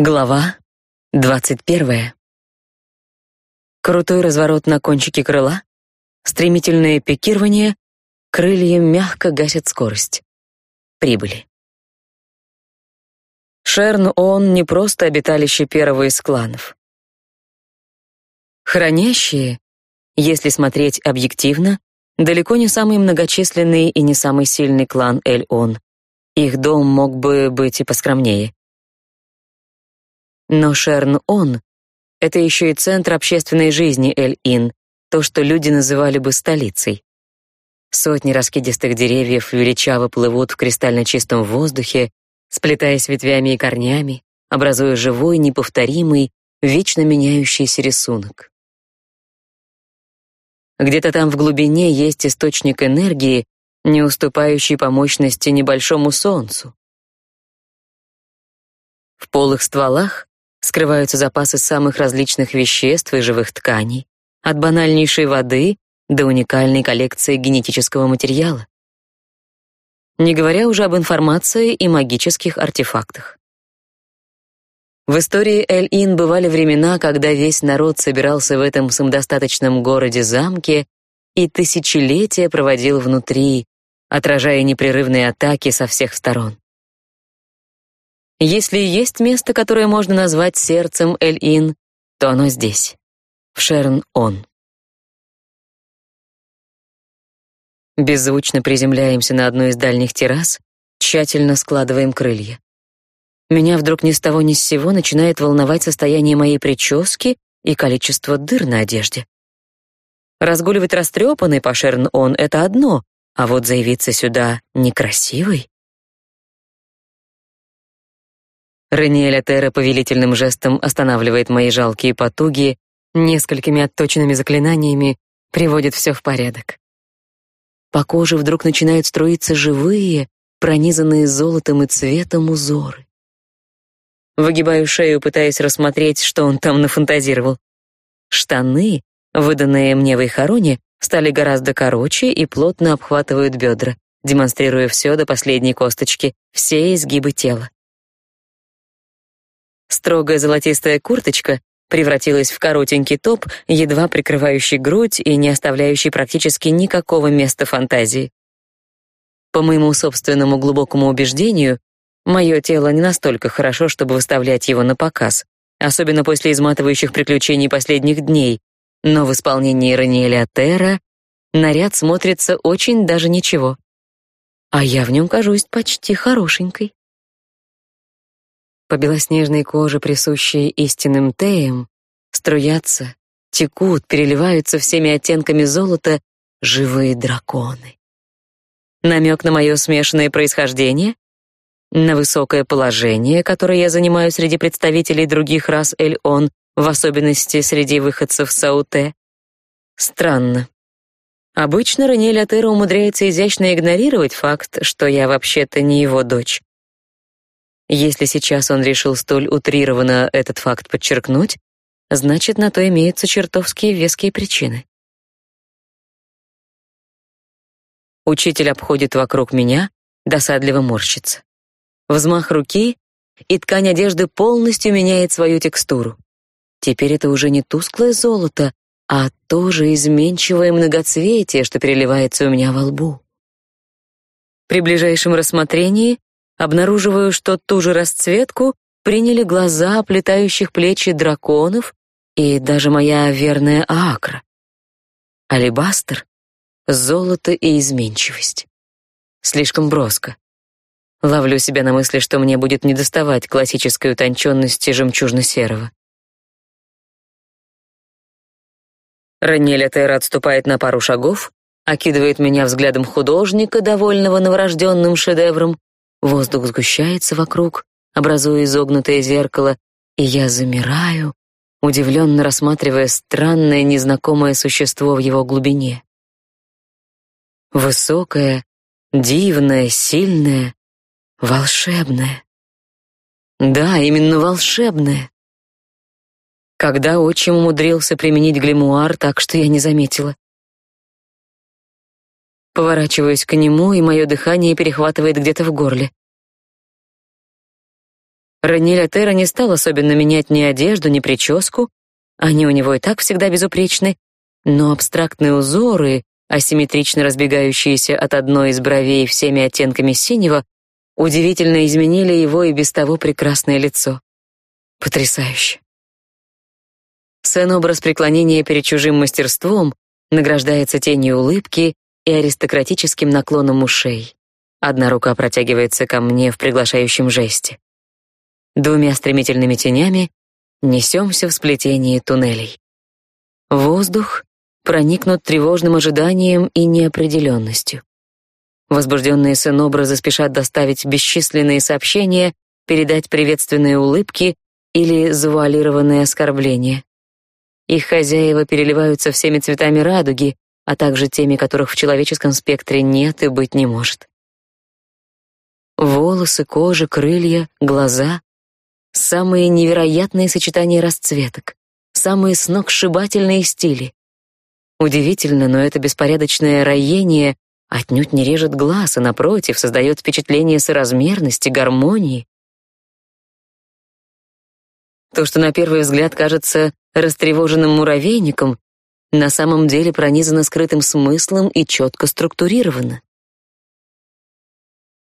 Глава двадцать первая. Крутой разворот на кончике крыла, стремительное пикирование, крылья мягко гасят скорость. Прибыли. Шерн-Он не просто обиталище первого из кланов. Хранящие, если смотреть объективно, далеко не самый многочисленный и не самый сильный клан Эль-Он. Их дом мог бы быть и поскромнее. Но Шерн-Он — это еще и центр общественной жизни Эль-Ин, то, что люди называли бы столицей. Сотни раскидистых деревьев величаво плывут в кристально чистом воздухе, сплетаясь ветвями и корнями, образуя живой, неповторимый, вечно меняющийся рисунок. Где-то там в глубине есть источник энергии, не уступающий по мощности небольшому солнцу. В полых стволах скрываются запасы самых различных веществ и живых тканей, от банальнейшей воды до уникальной коллекции генетического материала. Не говоря уже об информации и магических артефактах. В истории Эль-Ин бывали времена, когда весь народ собирался в этом самодостаточном городе-замке и тысячелетия проводил внутри, отражая непрерывные атаки со всех сторон. Если есть место, которое можно назвать сердцем Эль-Ин, то оно здесь, в Шерн-Он. Беззвучно приземляемся на одну из дальних террас, тщательно складываем крылья. Меня вдруг ни с того ни с сего начинает волновать состояние моей прически и количество дыр на одежде. Разгуливать растрепанный по Шерн-Он — это одно, а вот заявиться сюда некрасивой. Рениэль Атера повелительным жестом останавливает мои жалкие потуги, несколькими отточенными заклинаниями приводит все в порядок. По коже вдруг начинают струиться живые, пронизанные золотом и цветом узоры. Выгибаю шею, пытаясь рассмотреть, что он там нафантазировал. Штаны, выданные мне в Ихароне, стали гораздо короче и плотно обхватывают бедра, демонстрируя все до последней косточки, все изгибы тела. Строгая золотистая курточка превратилась в коротенький топ, едва прикрывающий грудь и не оставляющий практически никакого места фантазии. По моему собственному глубокому убеждению, Мое тело не настолько хорошо, чтобы выставлять его на показ, особенно после изматывающих приключений последних дней, но в исполнении Раниэля Терра наряд смотрится очень даже ничего. А я в нем кажусь почти хорошенькой. По белоснежной коже, присущей истинным теям, струятся, текут, переливаются всеми оттенками золота живые драконы. Намек на мое смешанное происхождение? на высокое положение, которое я занимаю среди представителей других рас Эль-Он, в особенности среди выходцев Сауте. Странно. Обычно Ранель Атера умудряется изящно игнорировать факт, что я вообще-то не его дочь. Если сейчас он решил столь утрированно этот факт подчеркнуть, значит, на то имеются чертовские веские причины. Учитель обходит вокруг меня, досадливо морщится. Взмах руки, и ткань одежды полностью меняет свою текстуру. Теперь это уже не тусклое золото, а тоже изменчивое многоцветие, что переливается у меня во лбу. При ближайшем рассмотрении обнаруживаю, что ту же расцветку приняли глаза оплетающих плечи драконов и даже моя верная Акра. Алебастр, золото и изменчивость. Слишком броско. Ловлю себя на мысли, что мне будет недоставать классической утонченности жемчужно-серого. Ранеля Тейра отступает на пару шагов, окидывает меня взглядом художника, довольного новорожденным шедевром. Воздух сгущается вокруг, образуя изогнутое зеркало, и я замираю, удивленно рассматривая странное незнакомое существо в его глубине. Высокое, дивное, сильное, Волшебное. Да, именно волшебное. Когда отчим умудрился применить гримуар так, что я не заметила. Поворачиваюсь к нему, и мое дыхание перехватывает где-то в горле. Ранеля Тера не стал особенно менять ни одежду, ни прическу, они у него и так всегда безупречны, но абстрактные узоры, асимметрично разбегающиеся от одной из бровей всеми оттенками синего, удивительно изменили его и без того прекрасное лицо. Потрясающе. Сэн-образ преклонения перед чужим мастерством награждается тенью улыбки и аристократическим наклоном ушей. Одна рука протягивается ко мне в приглашающем жесте. Двумя стремительными тенями несемся в сплетении туннелей. Воздух проникнут тревожным ожиданием и неопределенностью. Возбужденные сын-образы спешат доставить бесчисленные сообщения, передать приветственные улыбки или завуалированные оскорбления. Их хозяева переливаются всеми цветами радуги, а также теми, которых в человеческом спектре нет и быть не может. Волосы, кожа, крылья, глаза — самые невероятные сочетания расцветок, самые сногсшибательные стили. Удивительно, но это беспорядочное роение отнюдь не режет глаз, а напротив, создает впечатление соразмерности, гармонии. То, что на первый взгляд кажется растревоженным муравейником, на самом деле пронизано скрытым смыслом и четко структурировано.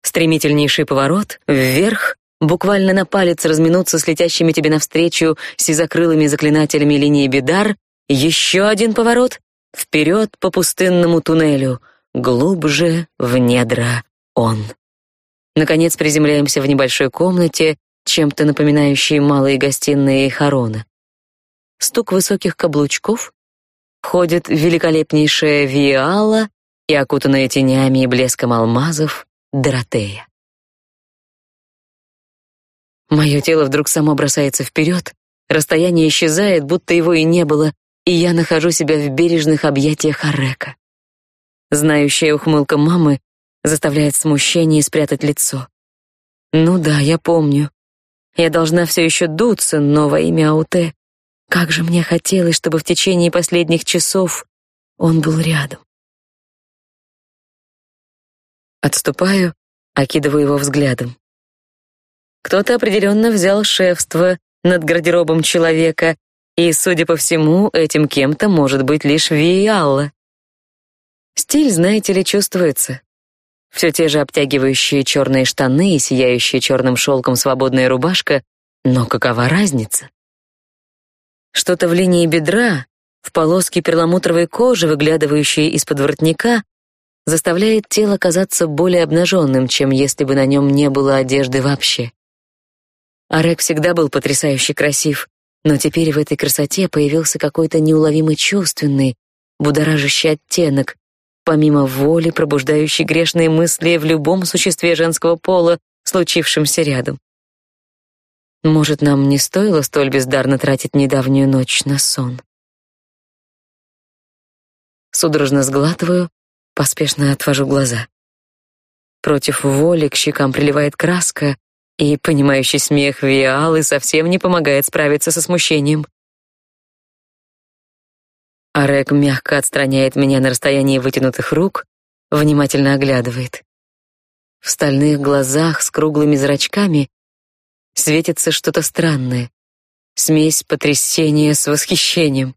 Стремительнейший поворот вверх, буквально на палец разминуться с летящими тебе навстречу сизокрылыми заклинателями линии Бидар, еще один поворот вперед по пустынному туннелю, глубже в недра он. Наконец приземляемся в небольшой комнате, чем-то напоминающей малые гостиные Харона. Стук высоких каблучков, входит великолепнейшая Виала и окутанная тенями и блеском алмазов Доротея. Мое тело вдруг само бросается вперед, расстояние исчезает, будто его и не было, и я нахожу себя в бережных объятиях Арека. Знающая ухмылка мамы заставляет смущение спрятать лицо. Ну да, я помню. Я должна все еще дуться, но во имя Ауте, как же мне хотелось, чтобы в течение последних часов он был рядом. Отступаю, окидываю его взглядом. Кто-то определенно взял шефство над гардеробом человека, и, судя по всему, этим кем-то может быть лишь Виалла. Стиль, знаете ли, чувствуется. Все те же обтягивающие черные штаны и сияющие черным шелком свободная рубашка, но какова разница? Что-то в линии бедра, в полоске перламутровой кожи, выглядывающей из-под воротника, заставляет тело казаться более обнаженным, чем если бы на нем не было одежды вообще. Арек всегда был потрясающе красив, но теперь в этой красоте появился какой-то неуловимо чувственный, будоражащий оттенок, помимо воли, пробуждающий грешные мысли в любом существе женского пола, случившемся рядом. Может, нам не стоило столь бездарно тратить недавнюю ночь на сон? Судорожно сглатываю, Поспешно отвожу глаза. Против воли к щекам приливает краска, и понимающий смех Виалы совсем не помогает справиться со смущением. Арек мягко отстраняет меня на расстоянии вытянутых рук, внимательно оглядывает. В стальных глазах с круглыми зрачками светится что-то странное. Смесь потрясения с восхищением.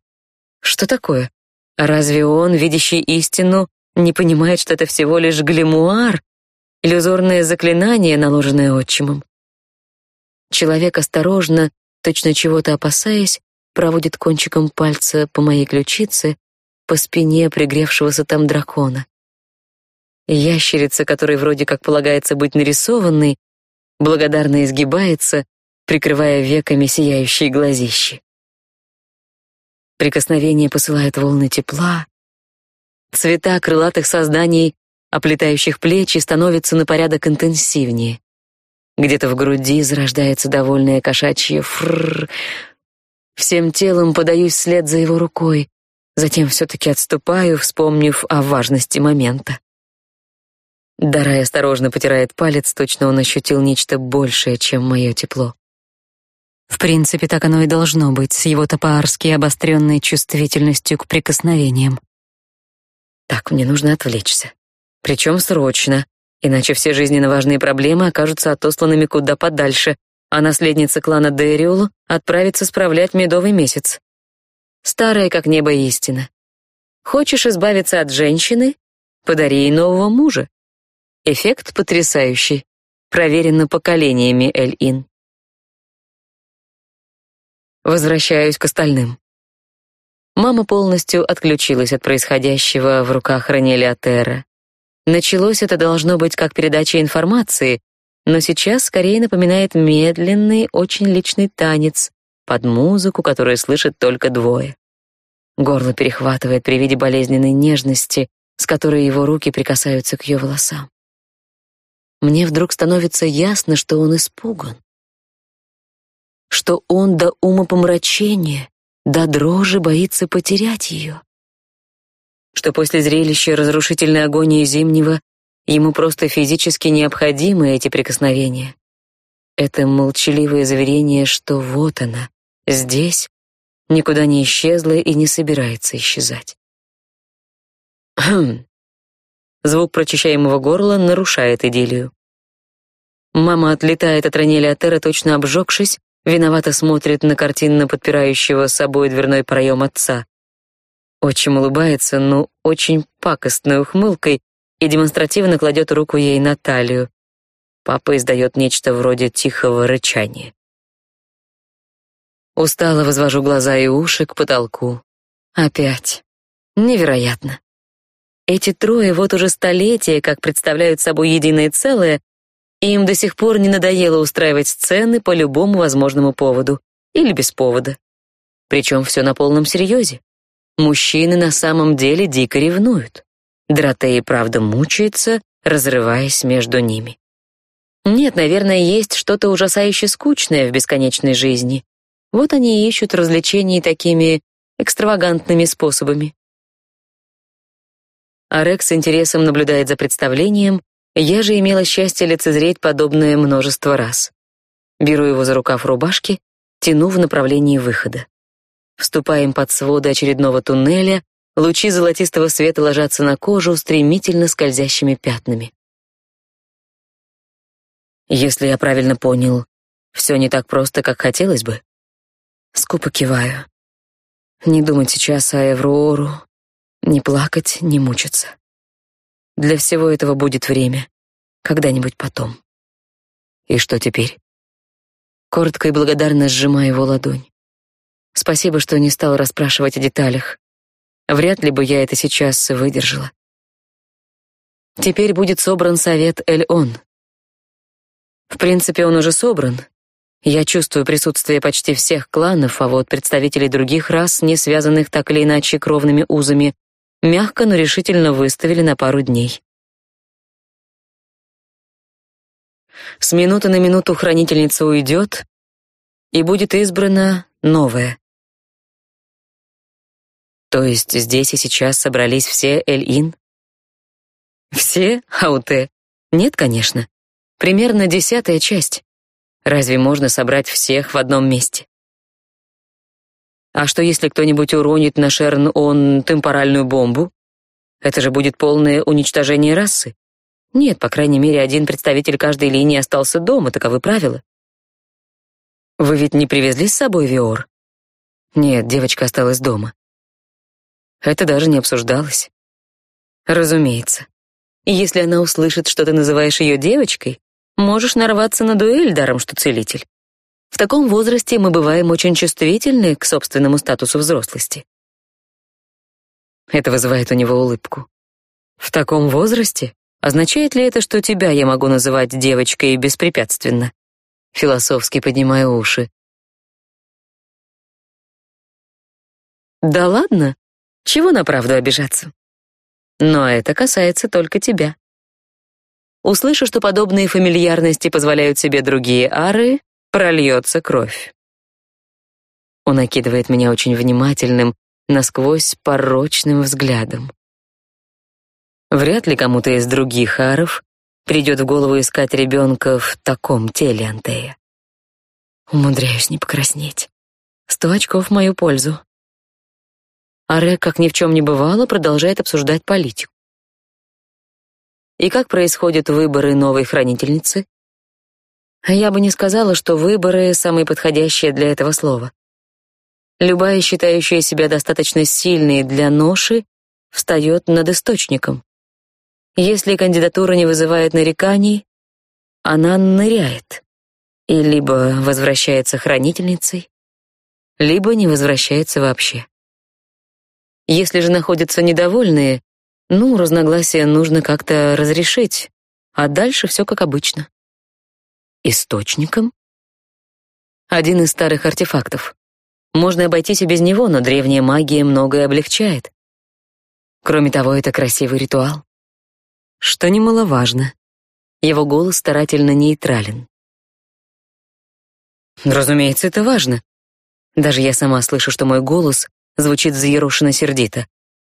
Что такое? Разве он, видящий истину, не понимает, что это всего лишь глимуар, иллюзорное заклинание, наложенное отчимом. Человек осторожно, точно чего-то опасаясь, проводит кончиком пальца по моей ключице, по спине пригревшегося там дракона. Ящерица, которой вроде как полагается быть нарисованной, благодарно изгибается, прикрывая веками сияющие глазищи. Прикосновение посылает волны тепла, Цвета крылатых созданий, оплетающих плечи, становятся на порядок интенсивнее. Где-то в груди зарождается довольное кошачье фрррр. Всем телом подаюсь вслед за его рукой, затем все-таки отступаю, вспомнив о важности момента. Дарай осторожно потирает палец, точно он ощутил нечто большее, чем мое тепло. В принципе, так оно и должно быть, с его топаарски обостренной чувствительностью к прикосновениям. Так, мне нужно отвлечься. Причем срочно, иначе все жизненно важные проблемы окажутся отосланными куда подальше, а наследница клана Дэриул отправится справлять медовый месяц. Старая как небо истина. Хочешь избавиться от женщины? Подари ей нового мужа. Эффект потрясающий. Проверено поколениями Эль-Ин. Возвращаюсь к остальным. Мама полностью отключилась от происходящего в руках Ранеля Терра. Началось это должно быть как передача информации, но сейчас скорее напоминает медленный, очень личный танец под музыку, которую слышат только двое. Горло перехватывает при виде болезненной нежности, с которой его руки прикасаются к ее волосам. Мне вдруг становится ясно, что он испуган. Что он до ума помрачения до дрожи боится потерять ее. Что после зрелища разрушительной агонии Зимнего ему просто физически необходимы эти прикосновения. Это молчаливое заверение, что вот она, здесь, никуда не исчезла и не собирается исчезать. Хм. Звук прочищаемого горла нарушает идиллию. Мама отлетает от Ранеля Атера, точно обжегшись, виновато смотрит на картинно подпирающего собой дверной проем отца. Отчим улыбается, но очень пакостной ухмылкой и демонстративно кладет руку ей на талию. Папа издает нечто вроде тихого рычания. Устало возвожу глаза и уши к потолку. Опять. Невероятно. Эти трое вот уже столетия как представляют собой единое целое, и им до сих пор не надоело устраивать сцены по любому возможному поводу или без повода. Причем все на полном серьезе. Мужчины на самом деле дико ревнуют. Дратея правда мучается, разрываясь между ними. Нет, наверное, есть что-то ужасающе скучное в бесконечной жизни. Вот они и ищут развлечений такими экстравагантными способами. Арек с интересом наблюдает за представлением, я же имела счастье лицезреть подобное множество раз. Беру его за рукав рубашки, тяну в направлении выхода. Вступаем под своды очередного туннеля, лучи золотистого света ложатся на кожу стремительно скользящими пятнами. Если я правильно понял, все не так просто, как хотелось бы. Скупо киваю. Не думать сейчас о Эвроору, не плакать, не мучиться. Для всего этого будет время. Когда-нибудь потом. И что теперь? Коротко и благодарно сжимаю его ладонь. Спасибо, что не стал расспрашивать о деталях. Вряд ли бы я это сейчас выдержала. Теперь будет собран совет Эль-Он. В принципе, он уже собран. Я чувствую присутствие почти всех кланов, а вот представителей других рас, не связанных так или иначе кровными узами, мягко, но решительно выставили на пару дней. С минуты на минуту хранительница уйдет, и будет избрана новая. То есть здесь и сейчас собрались все Эль-Ин? Все Ауте? Нет, конечно. Примерно десятая часть. Разве можно собрать всех в одном месте? А что если кто-нибудь уронит на Шерн-Он темпоральную бомбу? Это же будет полное уничтожение расы. Нет, по крайней мере, один представитель каждой линии остался дома, таковы правила. Вы ведь не привезли с собой Виор? Нет, девочка осталась дома. Это даже не обсуждалось. Разумеется. И если она услышит, что ты называешь ее девочкой, можешь нарваться на дуэль даром, что целитель. В таком возрасте мы бываем очень чувствительны к собственному статусу взрослости. Это вызывает у него улыбку. В таком возрасте? Означает ли это, что тебя я могу называть девочкой беспрепятственно? Философски поднимаю уши. Да ладно? Чего на правду обижаться? Но это касается только тебя. Услышу, что подобные фамильярности позволяют себе другие ары, прольется кровь. Он окидывает меня очень внимательным, насквозь порочным взглядом. Вряд ли кому-то из других аров придет в голову искать ребенка в таком теле Антея. Умудряюсь не покраснеть. Сто очков в мою пользу. Аре, как ни в чем не бывало, продолжает обсуждать политику. И как происходят выборы новой хранительницы? Я бы не сказала, что выборы — самые подходящие для этого слова. Любая, считающая себя достаточно сильной для ноши, встает над источником. Если кандидатура не вызывает нареканий, она ныряет и либо возвращается хранительницей, либо не возвращается вообще. Если же находятся недовольные, ну, разногласия нужно как-то разрешить, а дальше все как обычно. Источником? Один из старых артефактов. Можно обойтись и без него, но древняя магия многое облегчает. Кроме того, это красивый ритуал. Что немаловажно. Его голос старательно нейтрален. Разумеется, это важно. Даже я сама слышу, что мой голос звучит взъерошенно сердито.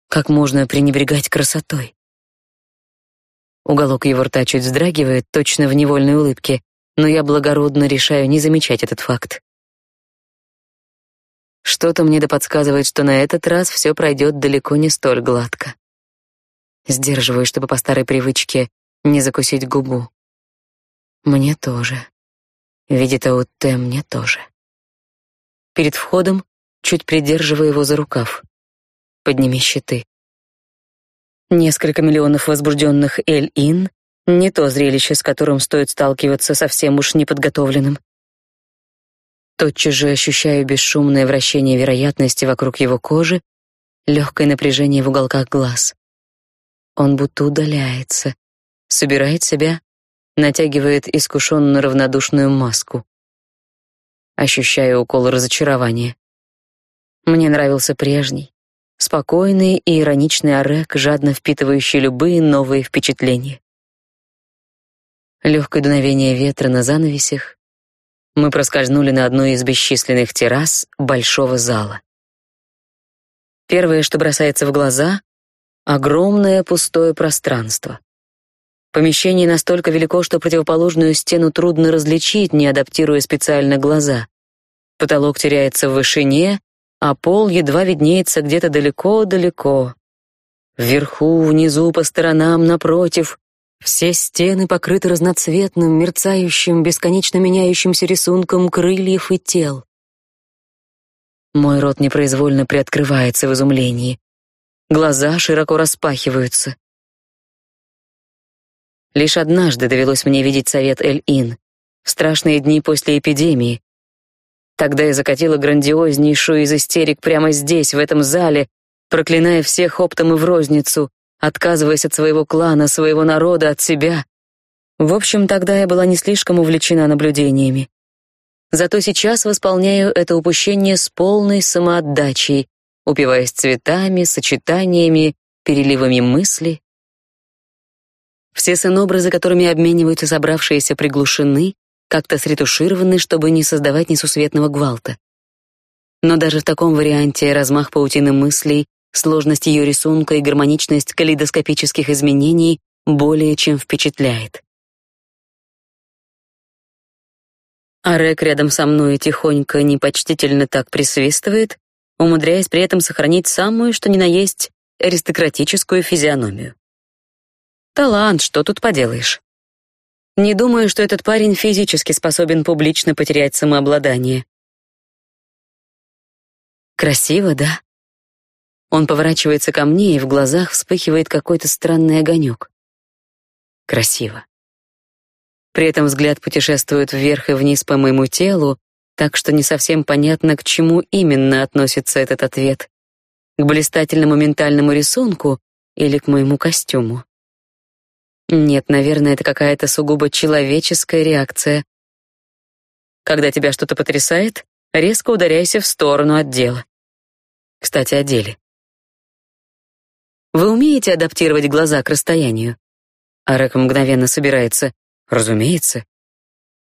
Как можно пренебрегать красотой? Уголок его рта чуть вздрагивает, точно в невольной улыбке, но я благородно решаю не замечать этот факт. Что-то мне да подсказывает, что на этот раз все пройдет далеко не столь гладко. Сдерживаю, чтобы по старой привычке не закусить губу. Мне тоже. Видит Аутте, мне тоже. Перед входом чуть придерживаю его за рукав. Подними щиты. Несколько миллионов возбужденных Эль-Ин — не то зрелище, с которым стоит сталкиваться совсем уж неподготовленным. Тотчас же ощущаю бесшумное вращение вероятности вокруг его кожи, легкое напряжение в уголках глаз. Он будто удаляется, собирает себя, натягивает искушенно равнодушную маску. Ощущаю укол разочарования. Мне нравился прежний, спокойный и ироничный Орек, жадно впитывающий любые новые впечатления. Легкое дуновение ветра на занавесях. Мы проскользнули на одну из бесчисленных террас большого зала. Первое, что бросается в глаза — огромное пустое пространство. Помещение настолько велико, что противоположную стену трудно различить, не адаптируя специально глаза. Потолок теряется в вышине, а пол едва виднеется где-то далеко-далеко. Вверху, внизу, по сторонам, напротив, все стены покрыты разноцветным, мерцающим, бесконечно меняющимся рисунком крыльев и тел. Мой рот непроизвольно приоткрывается в изумлении. Глаза широко распахиваются. Лишь однажды довелось мне видеть совет Эль-Ин, в страшные дни после эпидемии, Тогда я закатила грандиознейшую из истерик прямо здесь, в этом зале, проклиная всех оптом и в розницу, отказываясь от своего клана, своего народа, от себя. В общем, тогда я была не слишком увлечена наблюдениями. Зато сейчас восполняю это упущение с полной самоотдачей, упиваясь цветами, сочетаниями, переливами мысли. Все сценобразы, которыми обмениваются собравшиеся, приглушены, как-то сретушированы, чтобы не создавать несусветного гвалта. Но даже в таком варианте размах паутины мыслей, сложность ее рисунка и гармоничность калейдоскопических изменений более чем впечатляет. Арек рядом со мной тихонько, непочтительно так присвистывает, умудряясь при этом сохранить самую, что ни на есть, аристократическую физиономию. Талант, что тут поделаешь? Не думаю, что этот парень физически способен публично потерять самообладание. Красиво, да? Он поворачивается ко мне, и в глазах вспыхивает какой-то странный огонек. Красиво. При этом взгляд путешествует вверх и вниз по моему телу, так что не совсем понятно, к чему именно относится этот ответ. К блистательному ментальному рисунку или к моему костюму. Нет, наверное, это какая-то сугубо человеческая реакция. Когда тебя что-то потрясает, резко ударяйся в сторону от дела. Кстати, о деле. Вы умеете адаптировать глаза к расстоянию? Арек мгновенно собирается. Разумеется.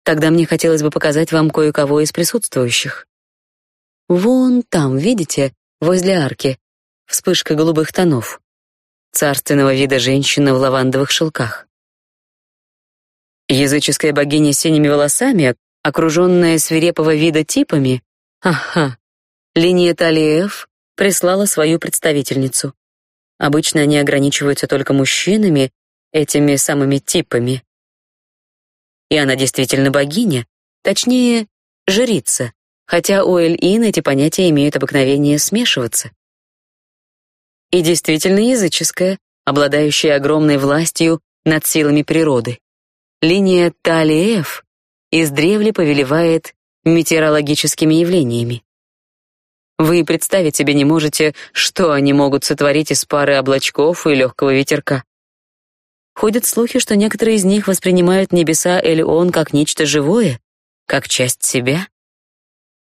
Тогда мне хотелось бы показать вам кое-кого из присутствующих. Вон там, видите, возле арки, вспышка голубых тонов царственного вида женщина в лавандовых шелках. Языческая богиня с синими волосами, окруженная свирепого вида типами, ага, линия Талиев прислала свою представительницу. Обычно они ограничиваются только мужчинами, этими самыми типами. и она действительно богиня, точнее, жрица, хотя у Эль-Ин эти понятия имеют обыкновение смешиваться. И действительно языческая, обладающая огромной властью над силами природы. Линия Талиев издревле повелевает метеорологическими явлениями. Вы представить себе не можете, что они могут сотворить из пары облачков и легкого ветерка. Ходят слухи, что некоторые из них воспринимают небеса Элеон как нечто живое, как часть себя.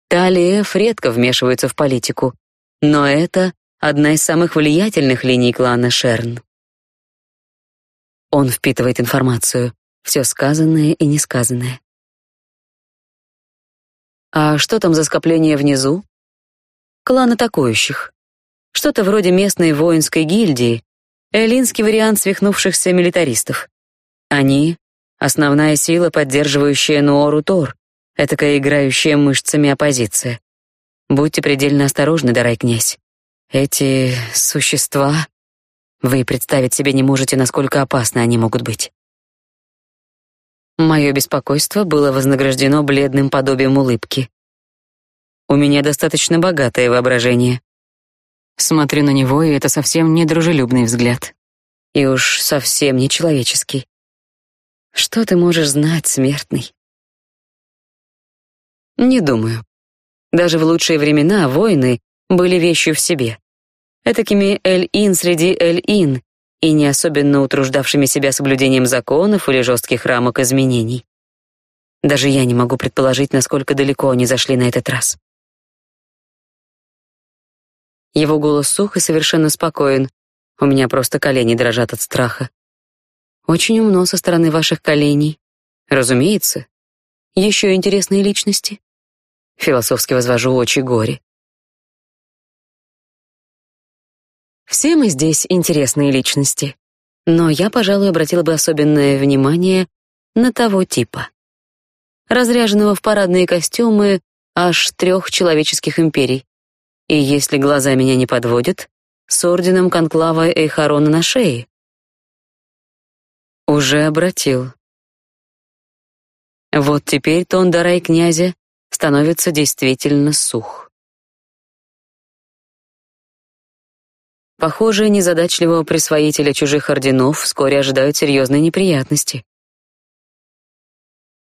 Талиев редко вмешиваются в политику, но это одна из самых влиятельных линий клана Шерн. Он впитывает информацию, все сказанное и несказанное. А что там за скопление внизу? Клан атакующих. Что-то вроде местной воинской гильдии, эллинский вариант свихнувшихся милитаристов. Они — основная сила, поддерживающая Нуору Тор, этакая играющая мышцами оппозиция. Будьте предельно осторожны, дорогой князь. Эти существа... Вы представить себе не можете, насколько опасны они могут быть. Мое беспокойство было вознаграждено бледным подобием улыбки. У меня достаточно богатое воображение. Смотрю на него, и это совсем не дружелюбный взгляд. И уж совсем не человеческий. Что ты можешь знать, смертный? Не думаю. Даже в лучшие времена воины были вещью в себе. Этакими эль-ин среди эль-ин, и не особенно утруждавшими себя соблюдением законов или жестких рамок изменений. Даже я не могу предположить, насколько далеко они зашли на этот раз. Его голос сух и совершенно спокоен. У меня просто колени дрожат от страха. Очень умно со стороны ваших коленей. Разумеется. Еще интересные личности. Философски возвожу очи горе. Все мы здесь интересные личности. Но я, пожалуй, обратила бы особенное внимание на того типа. Разряженного в парадные костюмы аж трех человеческих империй. И если глаза меня не подводят, с орденом конклава Эйхарона на шее. Уже обратил. Вот теперь тон дарай князя становится действительно сух. Похоже, незадачливого присвоителя чужих орденов вскоре ожидают серьезные неприятности.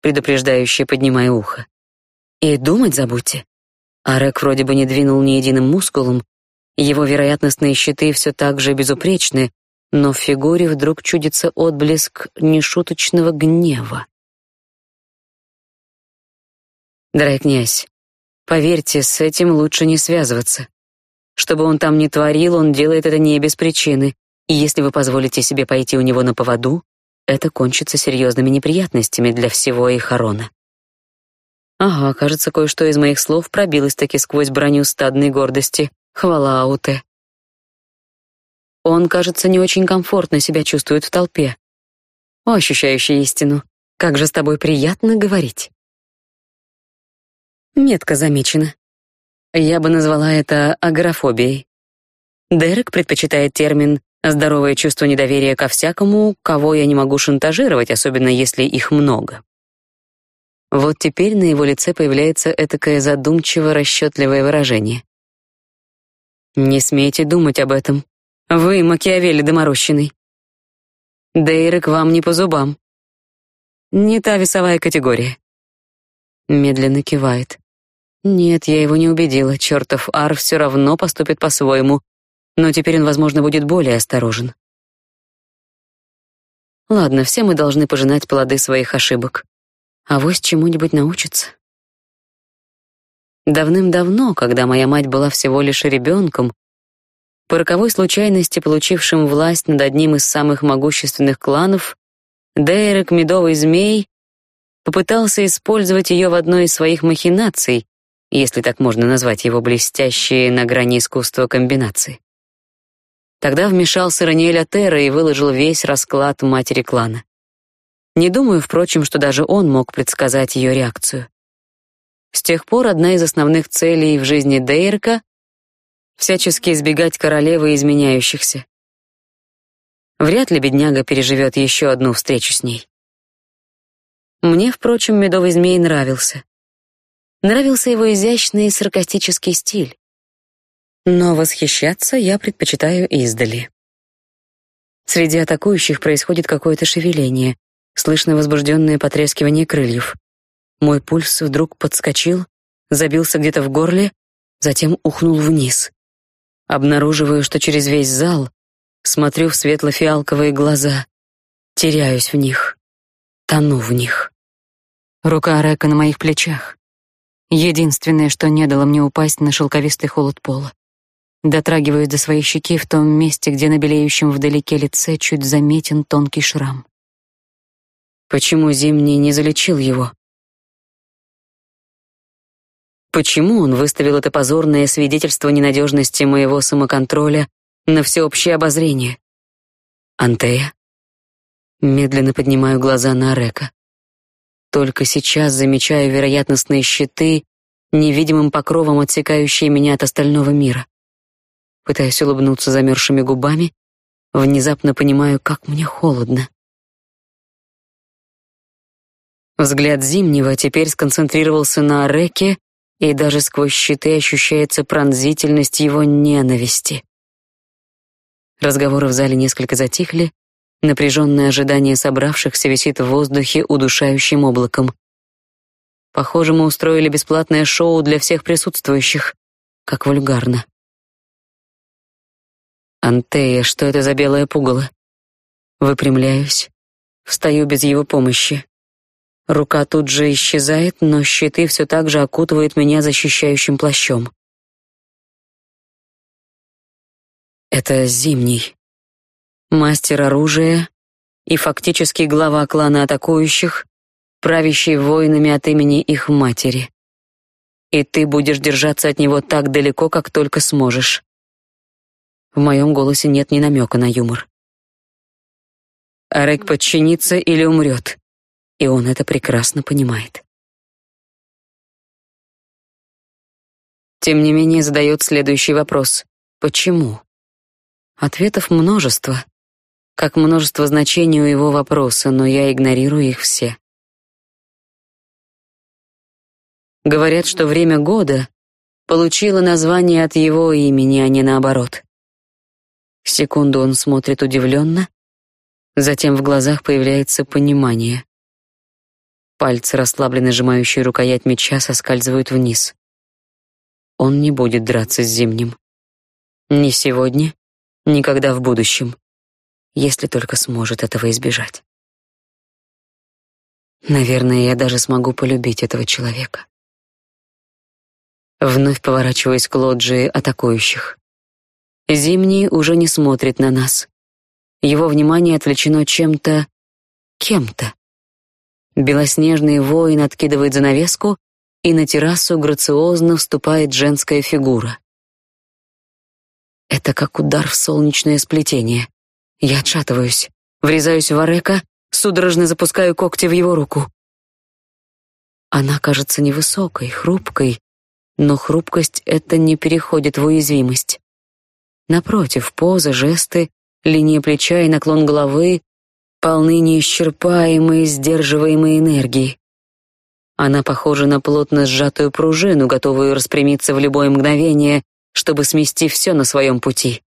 Предупреждающе поднимая ухо. И думать забудьте. Арек вроде бы не двинул ни единым мускулом, его вероятностные щиты все так же безупречны, но в фигуре вдруг чудится отблеск нешуточного гнева. Дорогой князь, поверьте, с этим лучше не связываться. Что бы он там ни творил, он делает это не без причины. И если вы позволите себе пойти у него на поводу, это кончится серьезными неприятностями для всего Ихарона. Ага, кажется, кое-что из моих слов пробилось таки сквозь броню стадной гордости. Хвала Ауте. Он, кажется, не очень комфортно себя чувствует в толпе. О, ощущающий истину, как же с тобой приятно говорить. Метко замечено. Я бы назвала это агорафобией. Дерек предпочитает термин «здоровое чувство недоверия ко всякому, кого я не могу шантажировать, особенно если их много». Вот теперь на его лице появляется этакое задумчиво расчетливое выражение. «Не смейте думать об этом. Вы Макиавелли доморощенный. Дейрек вам не по зубам. Не та весовая категория». Медленно кивает. Нет, я его не убедила. Чертов Ар все равно поступит по-своему. Но теперь он, возможно, будет более осторожен. Ладно, все мы должны пожинать плоды своих ошибок. А вось чему-нибудь научиться. Давным-давно, когда моя мать была всего лишь ребенком, по роковой случайности получившим власть над одним из самых могущественных кланов, Дейрек Медовый Змей попытался использовать ее в одной из своих махинаций, если так можно назвать его блестящие на грани искусства комбинации. Тогда вмешался Раниэль Атера и выложил весь расклад матери клана. Не думаю, впрочем, что даже он мог предсказать ее реакцию. С тех пор одна из основных целей в жизни Дейрка — всячески избегать королевы изменяющихся. Вряд ли бедняга переживет еще одну встречу с ней. Мне, впрочем, медовый змей нравился. Нравился его изящный саркастический стиль. Но восхищаться я предпочитаю издали. Среди атакующих происходит какое-то шевеление, слышно возбужденное потрескивание крыльев. Мой пульс вдруг подскочил, забился где-то в горле, затем ухнул вниз. Обнаруживаю, что через весь зал смотрю в светло-фиалковые глаза, теряюсь в них, тону в них. Рука Река на моих плечах. Единственное, что не дало мне упасть на шелковистый холод пола. Дотрагиваюсь до своей щеки в том месте, где на белеющем вдалеке лице чуть заметен тонкий шрам. Почему Зимний не залечил его? Почему он выставил это позорное свидетельство ненадежности моего самоконтроля на всеобщее обозрение? Антея? Медленно поднимаю глаза на Река. Только сейчас замечаю вероятностные щиты, невидимым покровом отсекающие меня от остального мира. Пытаюсь улыбнуться замерзшими губами, внезапно понимаю, как мне холодно. Взгляд Зимнего теперь сконцентрировался на Реке, и даже сквозь щиты ощущается пронзительность его ненависти. Разговоры в зале несколько затихли, напряженное ожидание собравшихся висит в воздухе удушающим облаком. Похоже, мы устроили бесплатное шоу для всех присутствующих. Как вульгарно. Антея, что это за белое пугало? Выпрямляюсь, встаю без его помощи. Рука тут же исчезает, но щиты все так же окутывают меня защищающим плащом. Это Зимний. Мастер оружия и фактически глава клана атакующих, правящий воинами от имени их матери. И ты будешь держаться от него так далеко, как только сможешь. В моем голосе нет ни намека на юмор. Арек подчинится или умрет и он это прекрасно понимает. Тем не менее задает следующий вопрос. Почему? Ответов множество. Как множество значений у его вопроса, но я игнорирую их все. Говорят, что время года получило название от его имени, а не наоборот. Секунду он смотрит удивленно, затем в глазах появляется понимание. Пальцы, расслабленно сжимающие рукоять меча, соскальзывают вниз. Он не будет драться с Зимним. Ни сегодня, никогда в будущем, если только сможет этого избежать. Наверное, я даже смогу полюбить этого человека. Вновь поворачиваясь к лоджии атакующих. Зимний уже не смотрит на нас. Его внимание отвлечено чем-то, кем-то. Белоснежный воин откидывает занавеску, и на террасу грациозно вступает женская фигура. Это как удар в солнечное сплетение. Я отшатываюсь, врезаюсь в Арека, судорожно запускаю когти в его руку. Она кажется невысокой, хрупкой, но хрупкость это не переходит в уязвимость. Напротив, поза, жесты, линия плеча и наклон головы полны неисчерпаемой, сдерживаемой энергии. Она похожа на плотно сжатую пружину, готовую распрямиться в любое мгновение, чтобы смести все на своем пути.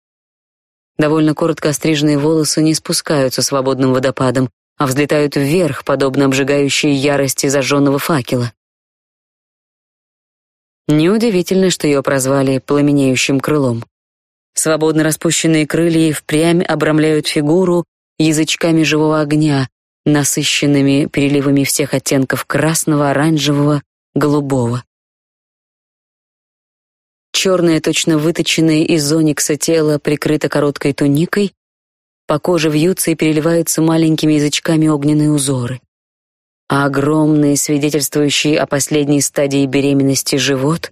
Довольно коротко остриженные волосы не спускаются свободным водопадом, а взлетают вверх, подобно обжигающей ярости зажженного факела. Неудивительно, что ее прозвали «пламенеющим крылом». Свободно распущенные крылья впрямь обрамляют фигуру, язычками живого огня, насыщенными переливами всех оттенков красного, оранжевого, голубого. Черное, точно выточенное из оникса тело прикрыто короткой туникой, по коже вьются и переливаются маленькими язычками огненные узоры. А огромный, свидетельствующий о последней стадии беременности живот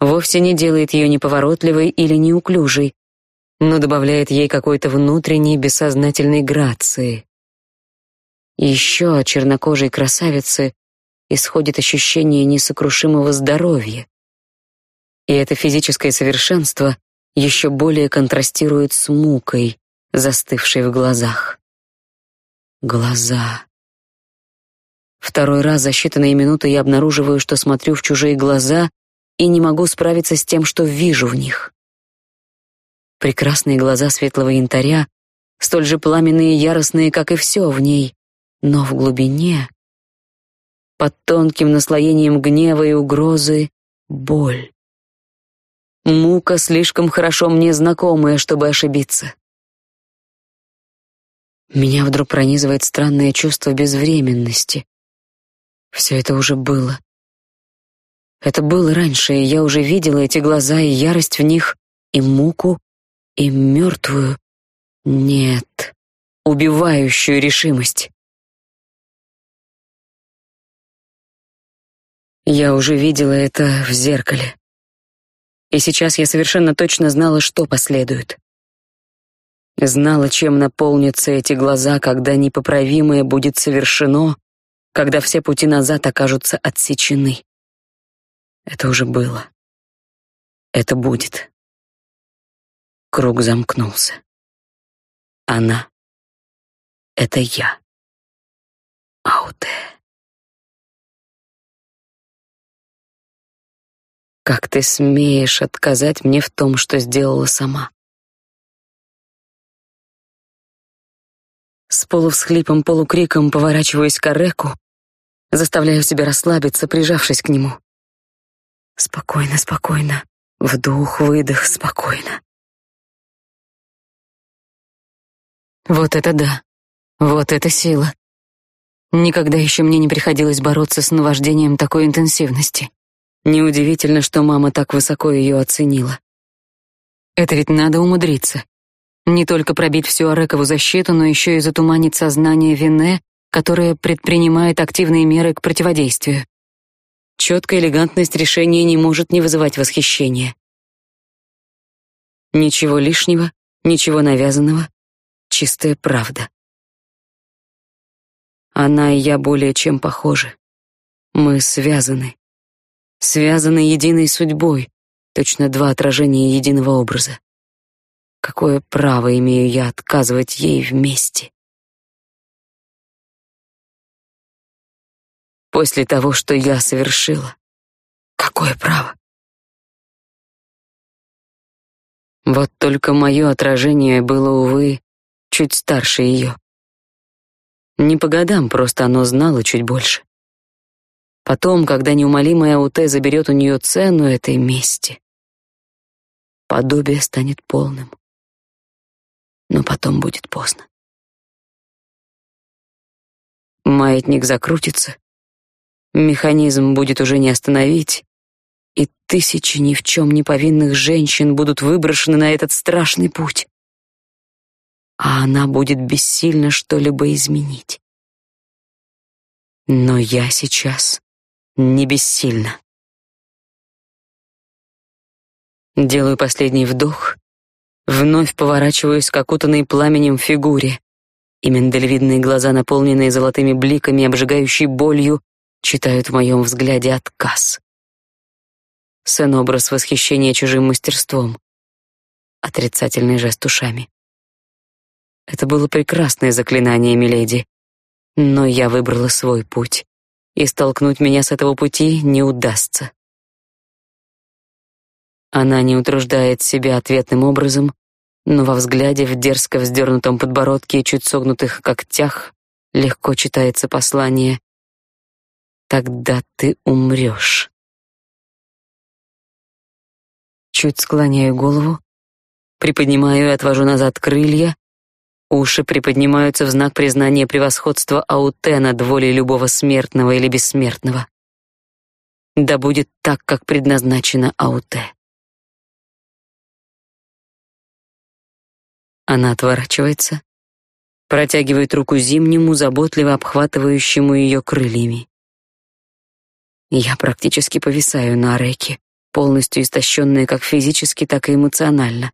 вовсе не делает ее неповоротливой или неуклюжей, но добавляет ей какой-то внутренней бессознательной грации. Еще от чернокожей красавицы исходит ощущение несокрушимого здоровья. И это физическое совершенство еще более контрастирует с мукой, застывшей в глазах. Глаза. Второй раз за считанные минуты я обнаруживаю, что смотрю в чужие глаза и не могу справиться с тем, что вижу в них. Прекрасные глаза светлого янтаря, столь же пламенные и яростные, как и все в ней, но в глубине, под тонким наслоением гнева и угрозы, боль. Мука слишком хорошо мне знакомая, чтобы ошибиться. Меня вдруг пронизывает странное чувство безвременности. Все это уже было. Это было раньше, и я уже видела эти глаза и ярость в них, и муку, и мертвую, нет, убивающую решимость. Я уже видела это в зеркале. И сейчас я совершенно точно знала, что последует. Знала, чем наполнятся эти глаза, когда непоправимое будет совершено, когда все пути назад окажутся отсечены. Это уже было. Это будет. Круг замкнулся. Она — это я. Ауте. Как ты смеешь отказать мне в том, что сделала сама? С полувсхлипом, полукриком поворачиваюсь к Ареку, заставляю себя расслабиться, прижавшись к нему. Спокойно, спокойно. Вдох, выдох, спокойно. Вот это да. Вот это сила. Никогда еще мне не приходилось бороться с наваждением такой интенсивности. Неудивительно, что мама так высоко ее оценила. Это ведь надо умудриться. Не только пробить всю Арекову защиту, но еще и затуманить сознание Вине, которое предпринимает активные меры к противодействию. Четкая элегантность решения не может не вызывать восхищения. Ничего лишнего, ничего навязанного, чистая правда. Она и я более чем похожи. Мы связаны. Связаны единой судьбой, точно два отражения единого образа. Какое право имею я отказывать ей вместе? После того, что я совершила. Какое право? Вот только мое отражение было, увы, чуть старше ее. Не по годам, просто оно знало чуть больше. Потом, когда неумолимая УТ заберет у нее цену этой мести, подобие станет полным. Но потом будет поздно. Маятник закрутится, механизм будет уже не остановить, и тысячи ни в чем не повинных женщин будут выброшены на этот страшный путь а она будет бессильна что-либо изменить. Но я сейчас не бессильна. Делаю последний вдох, вновь поворачиваюсь к окутанной пламенем фигуре, и миндалевидные глаза, наполненные золотыми бликами, обжигающей болью, читают в моем взгляде отказ. Сын-образ восхищения чужим мастерством. Отрицательный жест ушами. Это было прекрасное заклинание, миледи. Но я выбрала свой путь, и столкнуть меня с этого пути не удастся. Она не утруждает себя ответным образом, но во взгляде, в дерзко вздернутом подбородке и чуть согнутых когтях легко читается послание «Тогда ты умрешь». Чуть склоняю голову, приподнимаю и отвожу назад крылья, Уши приподнимаются в знак признания превосходства Ауте над волей любого смертного или бессмертного. Да будет так, как предназначено Ауте. Она отворачивается, протягивает руку зимнему, заботливо обхватывающему ее крыльями. Я практически повисаю на Ареке, полностью истощенная как физически, так и эмоционально.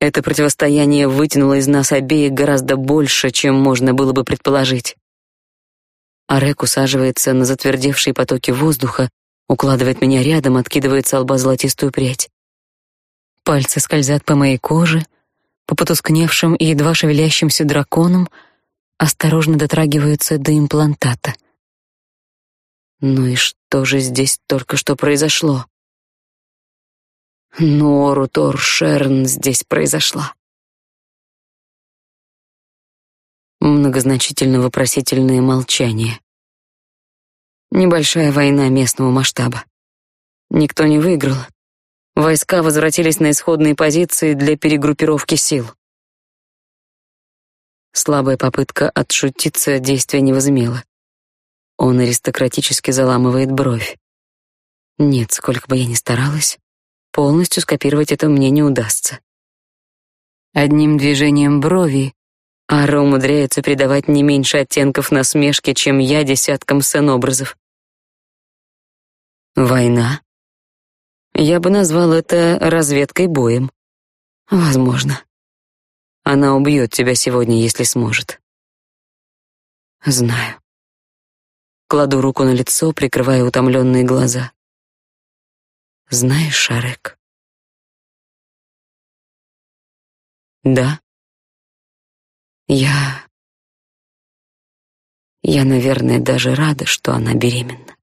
Это противостояние вытянуло из нас обеих гораздо больше, чем можно было бы предположить. Арек усаживается на затвердевшие потоки воздуха, укладывает меня рядом, откидывает с лба золотистую прядь. Пальцы скользят по моей коже, по потускневшим и едва шевелящимся драконам, осторожно дотрагиваются до имплантата. Ну и что же здесь только что произошло? Нору Тор Шерн здесь произошла. Многозначительно-вопросительное молчание. Небольшая война местного масштаба. Никто не выиграл. Войска возвратились на исходные позиции для перегруппировки сил. Слабая попытка отшутиться действия не возымела. Он аристократически заламывает бровь. Нет, сколько бы я ни старалась, полностью скопировать это мне не удастся. Одним движением брови Ара умудряется придавать не меньше оттенков насмешки, чем я десяткам сценобразов. Война? Я бы назвал это разведкой боем. Возможно. Она убьет тебя сегодня, если сможет. Знаю. Кладу руку на лицо, прикрывая утомленные глаза. Знаешь, Шарек? Да. Я... Я, наверное, даже рада, что она беременна.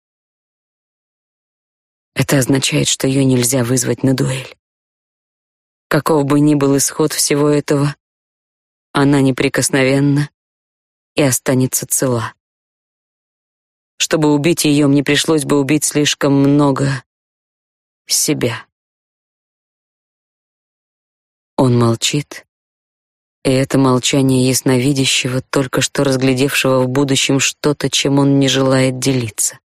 Это означает, что ее нельзя вызвать на дуэль. Каков бы ни был исход всего этого, она неприкосновенна и останется цела. Чтобы убить ее, мне пришлось бы убить слишком много себя. Он молчит, и это молчание ясновидящего, только что разглядевшего в будущем что-то, чем он не желает делиться.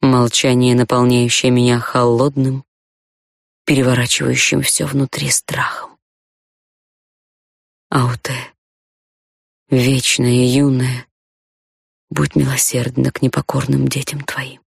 Молчание, наполняющее меня холодным, переворачивающим все внутри страхом. Ауте, вечная и юная, будь милосердна к непокорным детям твоим.